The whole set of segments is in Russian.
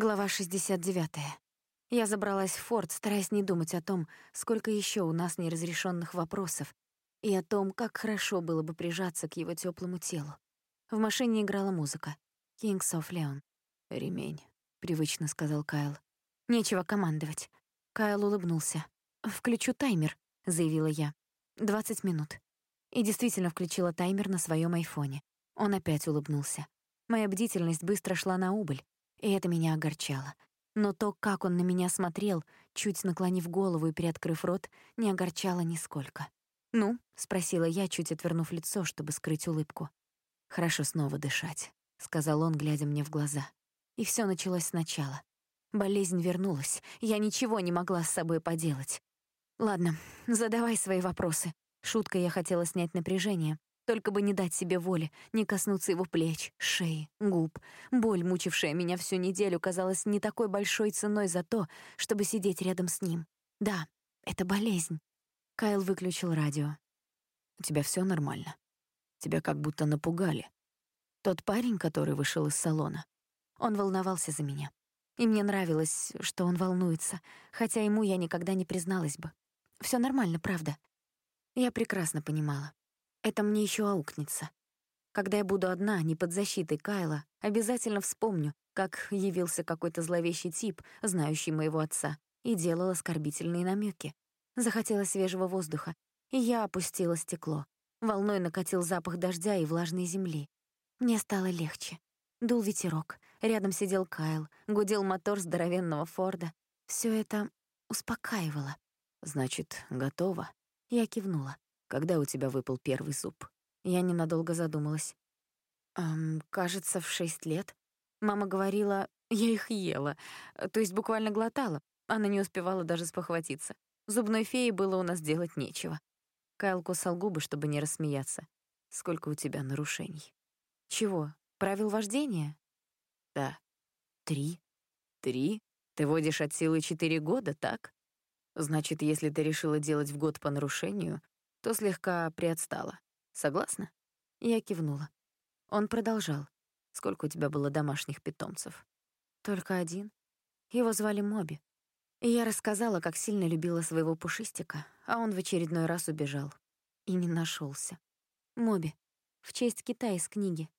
Глава 69. Я забралась в форт, стараясь не думать о том, сколько еще у нас неразрешенных вопросов, и о том, как хорошо было бы прижаться к его теплому телу. В машине играла музыка. «Kings of Leon». «Ремень», — привычно сказал Кайл. «Нечего командовать». Кайл улыбнулся. «Включу таймер», — заявила я. «20 минут». И действительно включила таймер на своем айфоне. Он опять улыбнулся. Моя бдительность быстро шла на убыль и это меня огорчало. Но то, как он на меня смотрел, чуть наклонив голову и приоткрыв рот, не огорчало нисколько. «Ну?» — спросила я, чуть отвернув лицо, чтобы скрыть улыбку. «Хорошо снова дышать», — сказал он, глядя мне в глаза. И все началось сначала. Болезнь вернулась, я ничего не могла с собой поделать. «Ладно, задавай свои вопросы». Шуткой я хотела снять напряжение, только бы не дать себе воли, не коснуться его плеч, шеи, губ. Боль, мучившая меня всю неделю, казалась не такой большой ценой за то, чтобы сидеть рядом с ним. Да, это болезнь. Кайл выключил радио. «У тебя все нормально? Тебя как будто напугали. Тот парень, который вышел из салона, он волновался за меня. И мне нравилось, что он волнуется, хотя ему я никогда не призналась бы. Все нормально, правда. Я прекрасно понимала. Это мне еще аукнется. Когда я буду одна, не под защитой Кайла, обязательно вспомню, как явился какой-то зловещий тип, знающий моего отца, и делал оскорбительные намеки. Захотелось свежего воздуха, и я опустила стекло. Волной накатил запах дождя и влажной земли. Мне стало легче. Дул ветерок, рядом сидел Кайл, гудел мотор здоровенного Форда. Все это успокаивало. «Значит, готово?» Я кивнула. Когда у тебя выпал первый зуб? Я ненадолго задумалась. Эм, кажется, в шесть лет. Мама говорила, я их ела, то есть буквально глотала. Она не успевала даже спохватиться. Зубной феи было у нас делать нечего. Кайл кусал губы, чтобы не рассмеяться. Сколько у тебя нарушений? Чего? Правил вождения? Да. Три. Три? Ты водишь от силы четыре года, так? Значит, если ты решила делать в год по нарушению, то слегка приотстала. Согласна? Я кивнула. Он продолжал. Сколько у тебя было домашних питомцев? Только один. Его звали Моби. И я рассказала, как сильно любила своего пушистика, а он в очередной раз убежал. И не нашелся. Моби. В честь Китая из книги.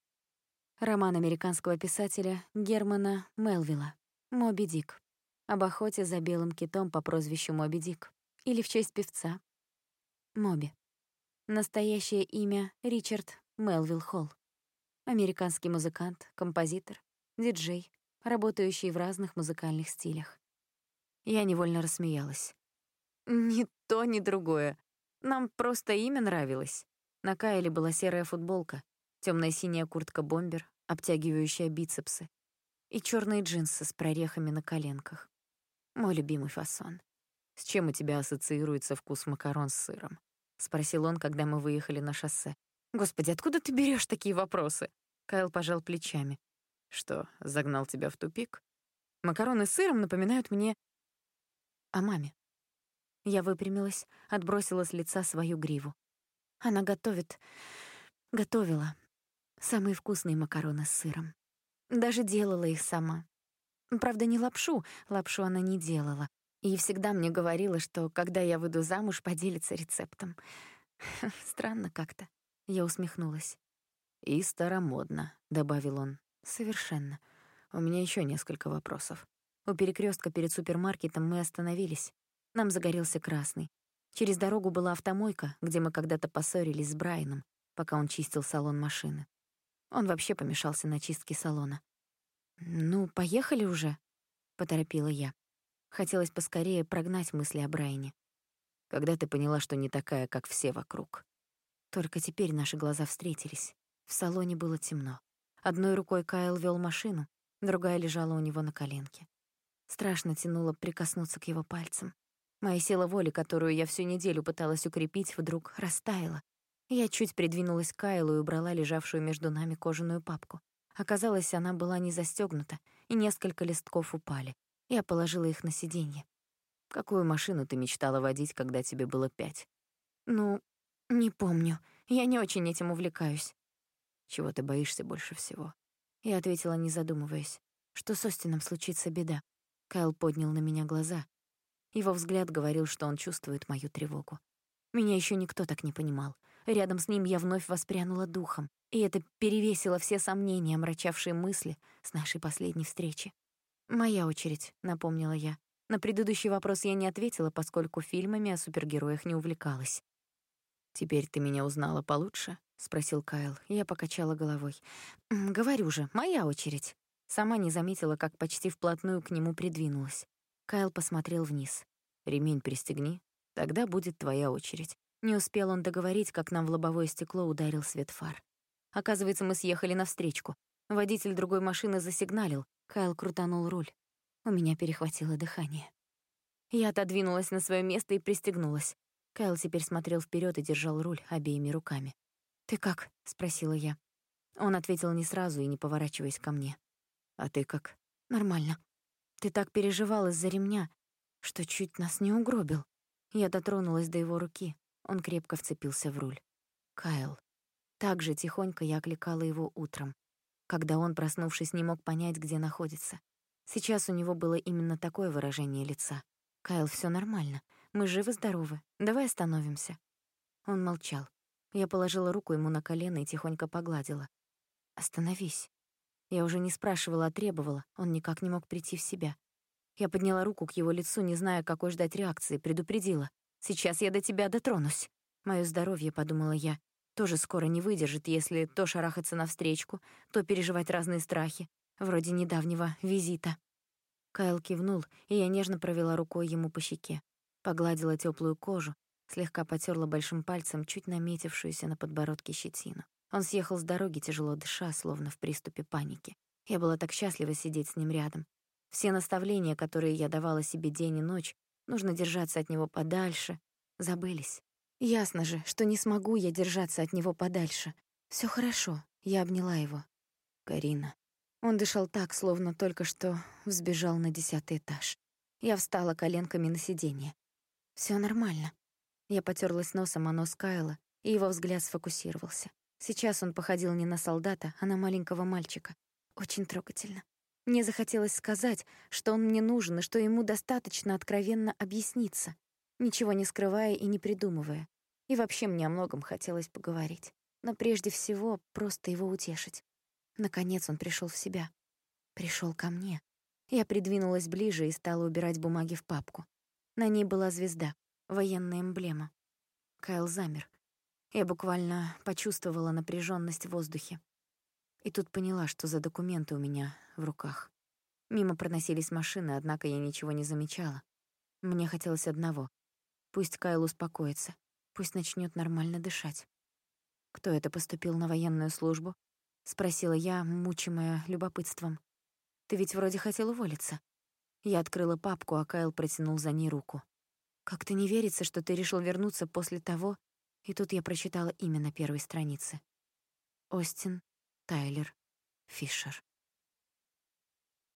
Роман американского писателя Германа Мелвилла. «Моби Дик». Об охоте за белым китом по прозвищу Моби Дик. Или в честь певца Моби. Настоящее имя — Ричард Мелвилл Холл. Американский музыкант, композитор, диджей, работающий в разных музыкальных стилях. Я невольно рассмеялась. Ни то, ни другое. Нам просто имя нравилось. На Кайле была серая футболка, темная синяя куртка-бомбер, обтягивающая бицепсы, и черные джинсы с прорехами на коленках. Мой любимый фасон. С чем у тебя ассоциируется вкус макарон с сыром? Спросил он, когда мы выехали на шоссе. Господи, откуда ты берешь такие вопросы? Кайл пожал плечами. Что, загнал тебя в тупик? Макароны с сыром напоминают мне о маме. Я выпрямилась, отбросила с лица свою гриву. Она готовит, готовила самые вкусные макароны с сыром. Даже делала их сама. Правда, не лапшу, лапшу она не делала, и всегда мне говорила, что когда я выйду замуж, поделится рецептом. Странно как-то. Я усмехнулась. «И старомодно», — добавил он. «Совершенно. У меня еще несколько вопросов». У перекрестка перед супермаркетом мы остановились. Нам загорелся красный. Через дорогу была автомойка, где мы когда-то поссорились с Брайаном, пока он чистил салон машины. Он вообще помешался на чистке салона. «Ну, поехали уже», — поторопила я. Хотелось поскорее прогнать мысли о Брайане. Когда ты поняла, что не такая, как все вокруг? Только теперь наши глаза встретились. В салоне было темно. Одной рукой Кайл вел машину, другая лежала у него на коленке. Страшно тянуло прикоснуться к его пальцам. Моя сила воли, которую я всю неделю пыталась укрепить, вдруг растаяла. Я чуть придвинулась к Кайлу и убрала лежавшую между нами кожаную папку. Оказалось, она была не застегнута, и несколько листков упали. Я положила их на сиденье. Какую машину ты мечтала водить, когда тебе было пять? Ну, не помню. Я не очень этим увлекаюсь. Чего ты боишься больше всего? Я ответила, не задумываясь. что с Остином случится беда. Кайл поднял на меня глаза. Его взгляд говорил, что он чувствует мою тревогу. Меня еще никто так не понимал. Рядом с ним я вновь воспрянула духом, и это перевесило все сомнения, омрачавшие мысли с нашей последней встречи. «Моя очередь», — напомнила я. На предыдущий вопрос я не ответила, поскольку фильмами о супергероях не увлекалась. «Теперь ты меня узнала получше?» — спросил Кайл. Я покачала головой. «Говорю же, моя очередь». Сама не заметила, как почти вплотную к нему придвинулась. Кайл посмотрел вниз. «Ремень пристегни, тогда будет твоя очередь». Не успел он договорить, как нам в лобовое стекло ударил свет фар. Оказывается, мы съехали навстречку. Водитель другой машины засигналил. Кайл крутанул руль. У меня перехватило дыхание. Я отодвинулась на свое место и пристегнулась. Кайл теперь смотрел вперед и держал руль обеими руками. «Ты как?» — спросила я. Он ответил не сразу и не поворачиваясь ко мне. «А ты как?» «Нормально. Ты так переживал из-за ремня, что чуть нас не угробил». Я дотронулась до его руки. Он крепко вцепился в руль. «Кайл». Так же тихонько я окликала его утром, когда он, проснувшись, не мог понять, где находится. Сейчас у него было именно такое выражение лица. «Кайл, всё нормально. Мы живы-здоровы. Давай остановимся». Он молчал. Я положила руку ему на колено и тихонько погладила. «Остановись». Я уже не спрашивала, а требовала. Он никак не мог прийти в себя. Я подняла руку к его лицу, не зная, какой ждать реакции, предупредила. «Сейчас я до тебя дотронусь». Моё здоровье, подумала я, тоже скоро не выдержит, если то шарахаться навстречку, то переживать разные страхи, вроде недавнего визита. Кайл кивнул, и я нежно провела рукой ему по щеке, погладила теплую кожу, слегка потерла большим пальцем чуть наметившуюся на подбородке щетину. Он съехал с дороги, тяжело дыша, словно в приступе паники. Я была так счастлива сидеть с ним рядом. Все наставления, которые я давала себе день и ночь, нужно держаться от него подальше, забылись. Ясно же, что не смогу я держаться от него подальше. Все хорошо, я обняла его. Карина. Он дышал так, словно только что взбежал на десятый этаж. Я встала коленками на сиденье. Все нормально. Я потерлась носом о нос Кайла, и его взгляд сфокусировался. Сейчас он походил не на солдата, а на маленького мальчика. Очень трогательно. Мне захотелось сказать, что он мне нужен и что ему достаточно откровенно объясниться, ничего не скрывая и не придумывая. И вообще мне о многом хотелось поговорить. Но прежде всего просто его утешить. Наконец он пришел в себя. Пришел ко мне. Я придвинулась ближе и стала убирать бумаги в папку. На ней была звезда, военная эмблема. Кайл замер. Я буквально почувствовала напряженность в воздухе. И тут поняла, что за документы у меня в руках. Мимо проносились машины, однако я ничего не замечала. Мне хотелось одного. Пусть Кайл успокоится, пусть начнет нормально дышать. Кто это поступил на военную службу? — спросила я, мучимая любопытством. «Ты ведь вроде хотел уволиться». Я открыла папку, а Кайл протянул за ней руку. «Как-то не верится, что ты решил вернуться после того...» И тут я прочитала имя на первой странице. Остин Тайлер Фишер.